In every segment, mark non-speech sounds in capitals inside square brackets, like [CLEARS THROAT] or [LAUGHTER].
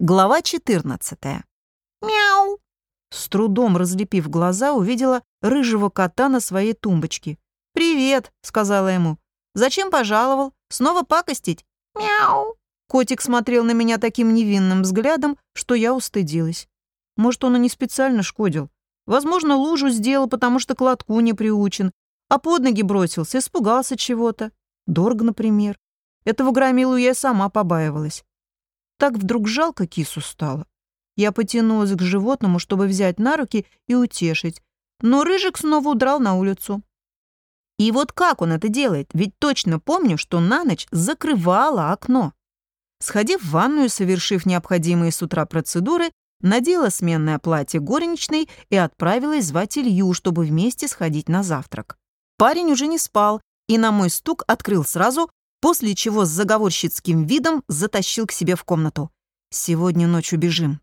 Глава 14. Мяу. С трудом разлепив глаза, увидела рыжего кота на своей тумбочке. «Привет», — сказала ему. «Зачем пожаловал? Снова пакостить?» «Мяу». Котик смотрел на меня таким невинным взглядом, что я устыдилась. Может, он и не специально шкодил. Возможно, лужу сделал, потому что к лотку не приучен, а под ноги бросился, испугался чего-то. Дорого, например. Этого громилу я сама побаивалась. Так вдруг жалко кису стало. Я потянулась к животному, чтобы взять на руки и утешить, но Рыжик снова удрал на улицу. И вот как он это делает? Ведь точно помню, что на ночь закрывала окно. Сходив в ванную, совершив необходимые с утра процедуры, надела сменное платье горничной и отправилась звать Илью, чтобы вместе сходить на завтрак. Парень уже не спал и на мой стук открыл сразу, после чего с заговорщицким видом затащил к себе в комнату. «Сегодня ночью бежим.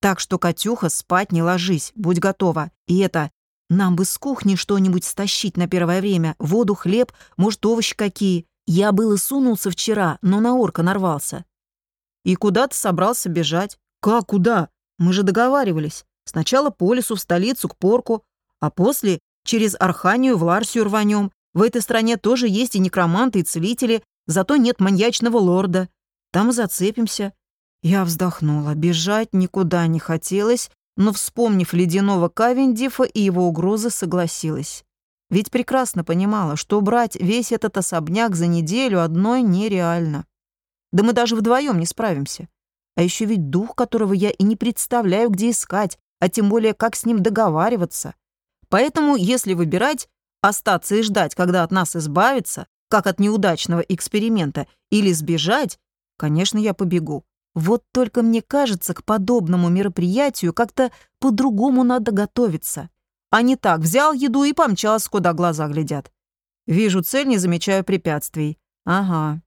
Так что, Катюха, спать не ложись, будь готова. И это, нам бы с кухни что-нибудь стащить на первое время. Воду, хлеб, может, овощи какие. Я было сунулся вчера, но на орка нарвался». «И куда ты собрался бежать?» «Как куда? Мы же договаривались. Сначала по лесу в столицу к порку, а после через Арханию в Ларсию рванем. В этой стране тоже есть и некроманты, и целители, Зато нет маньячного лорда. Там зацепимся». Я вздохнула. Бежать никуда не хотелось, но, вспомнив ледяного Кавендифа и его угрозы, согласилась. Ведь прекрасно понимала, что брать весь этот особняк за неделю одной нереально. Да мы даже вдвоем не справимся. А еще ведь дух, которого я и не представляю, где искать, а тем более, как с ним договариваться. Поэтому, если выбирать, остаться и ждать, когда от нас избавиться, как от неудачного эксперимента, или сбежать, конечно, я побегу. Вот только мне кажется, к подобному мероприятию как-то по-другому надо готовиться. А не так, взял еду и помчался, куда глаза глядят. Вижу цель, не замечаю препятствий. Ага.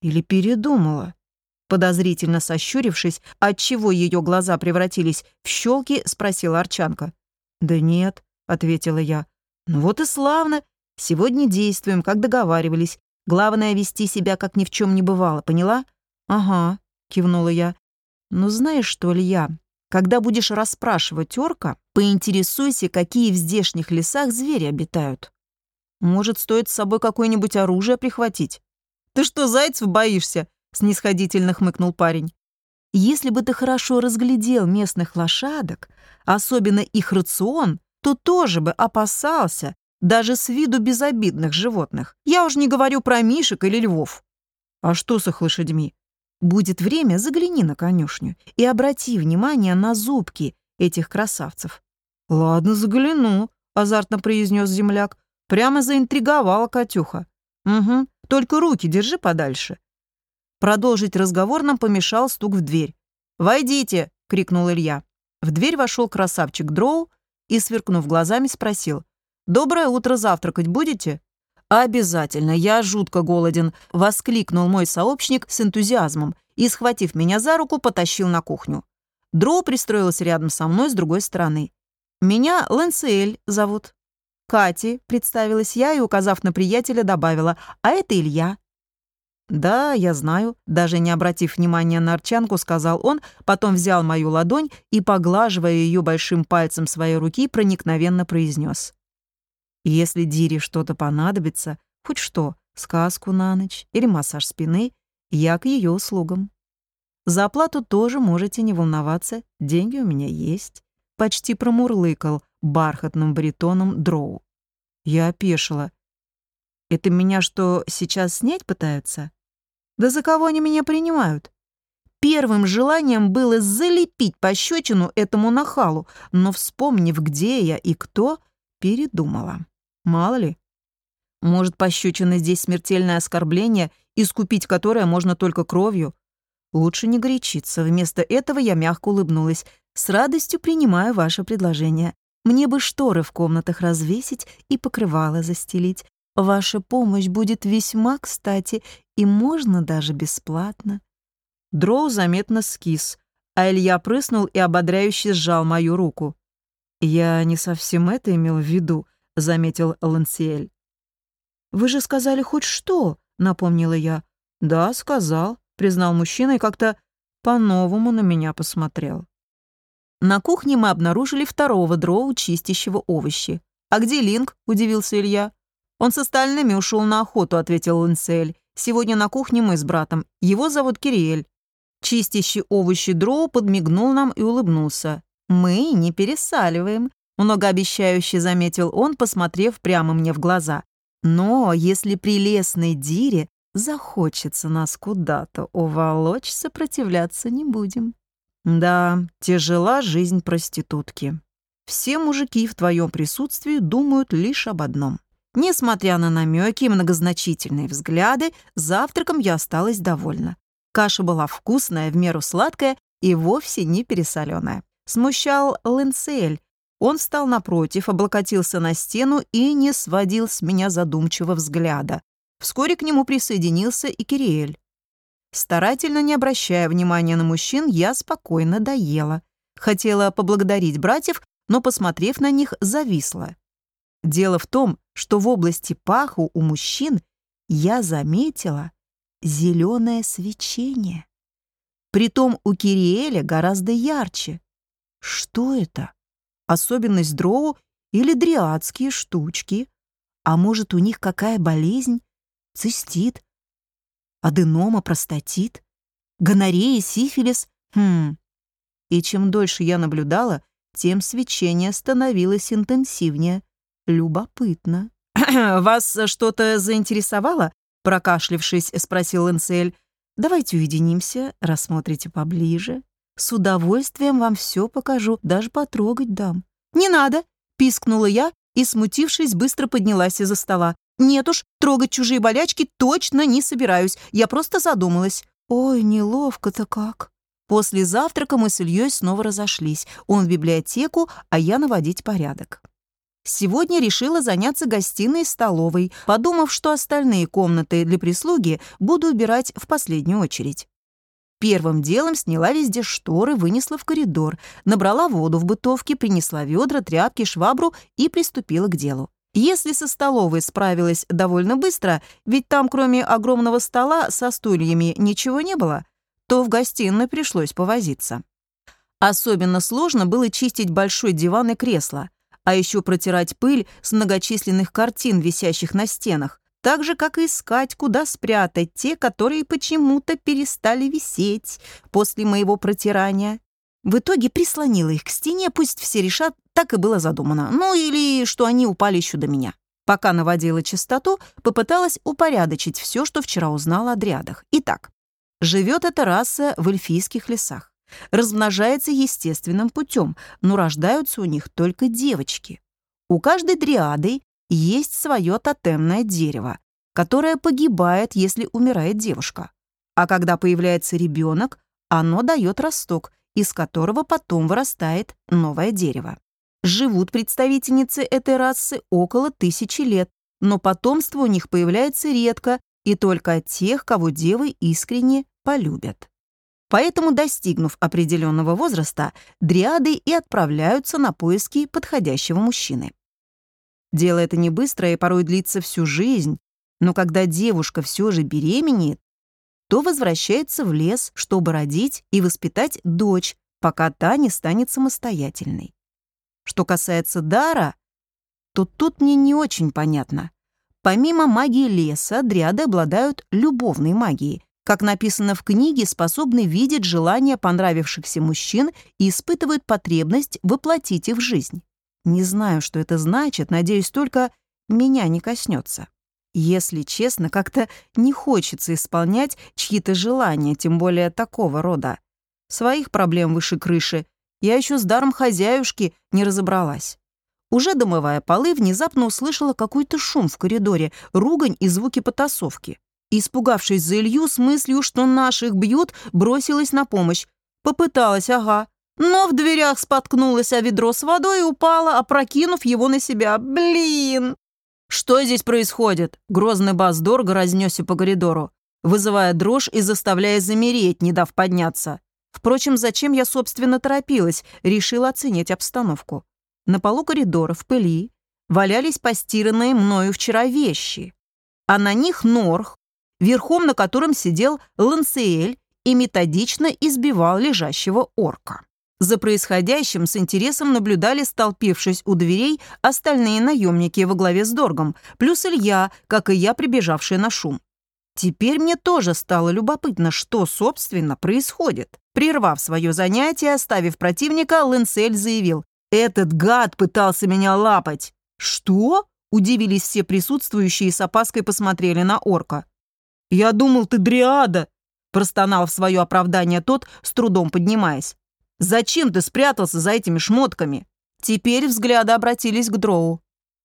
Или передумала. Подозрительно сощурившись, отчего ее глаза превратились в щелки, спросила Арчанка. «Да нет», — ответила я. «Ну вот и славно. Сегодня действуем, как договаривались. Главное — вести себя, как ни в чем не бывало, поняла?» «Ага», — кивнула я. «Ну знаешь что, Илья, когда будешь расспрашивать орка, поинтересуйся, какие в здешних лесах звери обитают. Может, стоит с собой какое-нибудь оружие прихватить?» «Ты что, зайцев боишься?» — снисходительно хмыкнул парень. «Если бы ты хорошо разглядел местных лошадок, особенно их рацион, то тоже бы опасался, даже с виду безобидных животных. Я уж не говорю про мишек или львов. А что с их лошадьми? Будет время, загляни на конюшню и обрати внимание на зубки этих красавцев. «Ладно, загляну», — азартно произнес земляк. Прямо заинтриговала Катюха. «Угу, только руки держи подальше». Продолжить разговор нам помешал стук в дверь. «Войдите!» — крикнул Илья. В дверь вошел красавчик Дроу и, сверкнув глазами, спросил. «Доброе утро, завтракать будете?» «Обязательно, я жутко голоден», — воскликнул мой сообщник с энтузиазмом и, схватив меня за руку, потащил на кухню. Дроу пристроилась рядом со мной с другой стороны. «Меня Лэнсиэль зовут». «Кати», — представилась я и, указав на приятеля, добавила, «а это Илья». «Да, я знаю», — даже не обратив внимания на Арчанку, сказал он, потом взял мою ладонь и, поглаживая ее большим пальцем своей руки, проникновенно произнес. Если Дире что-то понадобится, хоть что, сказку на ночь или массаж спины, я к ее услугам. За оплату тоже можете не волноваться, деньги у меня есть. Почти промурлыкал бархатным баритоном дроу. Я опешила. Это меня что, сейчас снять пытаются? Да за кого они меня принимают? Первым желанием было залепить пощечину этому нахалу, но, вспомнив, где я и кто, передумала. Мало ли. Может, пощечина здесь смертельное оскорбление, искупить которое можно только кровью? Лучше не горячиться. Вместо этого я мягко улыбнулась. С радостью принимаю ваше предложение. Мне бы шторы в комнатах развесить и покрывало застелить. Ваша помощь будет весьма кстати, и можно даже бесплатно. Дроу заметно скис, а Илья прыснул и ободряюще сжал мою руку. Я не совсем это имел в виду, — заметил Лансиэль. «Вы же сказали хоть что», — напомнила я. «Да, сказал», — признал мужчина и как-то по-новому на меня посмотрел. На кухне мы обнаружили второго дроу, чистящего овощи. «А где Линк?» – удивился Илья. «Он с остальными ушел на охоту», – ответил Лансель. «Сегодня на кухне мы с братом. Его зовут Кириэль». Чистящий овощи дроу подмигнул нам и улыбнулся. «Мы не пересаливаем», – многообещающе заметил он, посмотрев прямо мне в глаза. «Но если прелестной Дире захочется нас куда-то уволочь, сопротивляться не будем». Да, тяжела жизнь проститутки. Все мужики в твоем присутствии думают лишь об одном. Несмотря на намеки и многозначительные взгляды, завтраком я осталась довольна. Каша была вкусная, в меру сладкая и вовсе не пересоленная. Смущал Лэнсель. Он встал напротив, облокотился на стену и не сводил с меня задумчивого взгляда. Вскоре к нему присоединился и Кириэль. Старательно не обращая внимания на мужчин, я спокойно доела. Хотела поблагодарить братьев, но, посмотрев на них, зависла. Дело в том, что в области паху у мужчин я заметила зеленое свечение. Притом у Кириэля гораздо ярче. Что это? Особенность дроу или дриадские штучки? А может, у них какая болезнь? Цистит? аденома, простатит, гонорея, сифилис. Хм. И чем дольше я наблюдала, тем свечение становилось интенсивнее. Любопытно. [CLEARS THROAT] «Вас что-то заинтересовало?» Прокашлившись, спросил Энсель. «Давайте уединимся, рассмотрите поближе. С удовольствием вам все покажу, даже потрогать дам». «Не надо!» — пискнула я и, смутившись, быстро поднялась из-за стола. Нет уж, трогать чужие болячки точно не собираюсь. Я просто задумалась. Ой, неловко-то как. После завтрака мы с Ильей снова разошлись. Он в библиотеку, а я наводить порядок. Сегодня решила заняться гостиной и столовой, подумав, что остальные комнаты для прислуги буду убирать в последнюю очередь. Первым делом сняла везде шторы, вынесла в коридор, набрала воду в бытовке, принесла ведра, тряпки, швабру и приступила к делу. Если со столовой справилась довольно быстро, ведь там кроме огромного стола со стульями ничего не было, то в гостиной пришлось повозиться. Особенно сложно было чистить большой диван и кресло, а еще протирать пыль с многочисленных картин, висящих на стенах, так же, как и искать, куда спрятать те, которые почему-то перестали висеть после моего протирания. В итоге прислонила их к стене, пусть все решат, так и было задумано. Ну или что они упали еще до меня. Пока наводила чистоту, попыталась упорядочить все, что вчера узнала о дриадах. Итак, живет эта раса в эльфийских лесах. Размножается естественным путем, но рождаются у них только девочки. У каждой дриады есть свое тотемное дерево, которое погибает, если умирает девушка. А когда появляется ребенок, оно дает росток, из которого потом вырастает новое дерево. Живут представительницы этой расы около тысячи лет, но потомство у них появляется редко и только от тех, кого девы искренне полюбят. Поэтому, достигнув определенного возраста, дриады и отправляются на поиски подходящего мужчины. Дело это не быстрое и порой длится всю жизнь, но когда девушка все же беременеет, то возвращается в лес, чтобы родить и воспитать дочь, пока та не станет самостоятельной. Что касается дара, то тут мне не очень понятно. Помимо магии леса, дриады обладают любовной магией. Как написано в книге, способны видеть желания понравившихся мужчин и испытывают потребность воплотить их в жизнь. Не знаю, что это значит, надеюсь, только меня не коснется. Если честно, как-то не хочется исполнять чьи-то желания, тем более такого рода. Своих проблем выше крыши. Я еще с даром хозяюшки не разобралась. Уже домывая полы, внезапно услышала какой-то шум в коридоре, ругань и звуки потасовки. Испугавшись за Илью с мыслью, что наших бьют, бросилась на помощь. Попыталась, ага. Но в дверях споткнулась о ведро с водой и упала, опрокинув его на себя. Блин! «Что здесь происходит?» Грозный бас дорого разнесся по коридору, вызывая дрожь и заставляя замереть, не дав подняться. Впрочем, зачем я, собственно, торопилась, решила оценить обстановку. На полу коридора, в пыли, валялись постиранные мною вчера вещи, а на них Норх, верхом на котором сидел Лансиэль и методично избивал лежащего орка. За происходящим с интересом наблюдали, столпившись у дверей, остальные наемники во главе с Доргом, плюс Илья, как и я, прибежавший на шум. Теперь мне тоже стало любопытно, что, собственно, происходит. Прервав свое занятие, оставив противника, Лэнсель заявил, «Этот гад пытался меня лапать». «Что?» – удивились все присутствующие и с опаской посмотрели на орка. «Я думал, ты дриада», – простонал в свое оправдание тот, с трудом поднимаясь. Зачем ты спрятался за этими шмотками?» Теперь взгляды обратились к Дроу.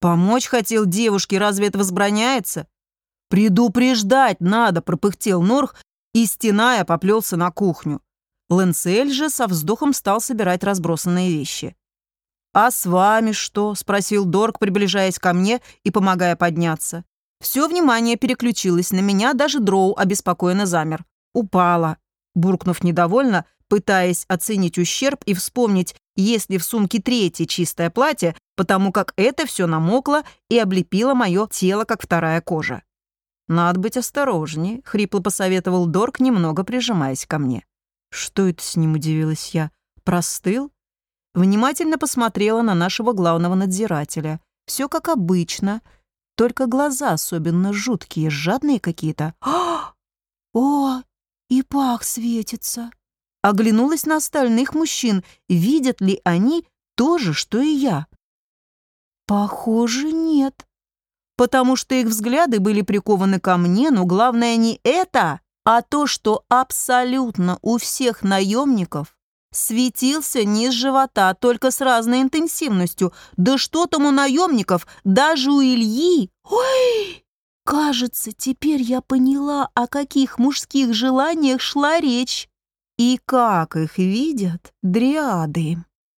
«Помочь хотел девушке, разве это возбраняется?» «Предупреждать надо», — пропыхтел Норх и, стеная, поплелся на кухню. Лэнсель же со вздохом стал собирать разбросанные вещи. «А с вами что?» — спросил Дорг, приближаясь ко мне и помогая подняться. Все внимание переключилось на меня, даже Дроу обеспокоенно замер. «Упала». Буркнув недовольно, пытаясь оценить ущерб и вспомнить, есть ли в сумке третье чистое платье, потому как это все намокло и облепило мое тело, как вторая кожа. «Надо быть осторожнее», — хрипло посоветовал Дорк, немного прижимаясь ко мне. «Что это с ним?» — удивилась я. «Простыл?» Внимательно посмотрела на нашего главного надзирателя. Все как обычно, только глаза особенно жуткие, жадные какие-то. «О, и пах светится!» Оглянулась на остальных мужчин, видят ли они то же, что и я. Похоже, нет. Потому что их взгляды были прикованы ко мне, но главное не это, а то, что абсолютно у всех наемников светился низ живота, только с разной интенсивностью. Да что там у наемников, даже у Ильи. Ой! Кажется, теперь я поняла, о каких мужских желаниях шла речь и как их видят дриады.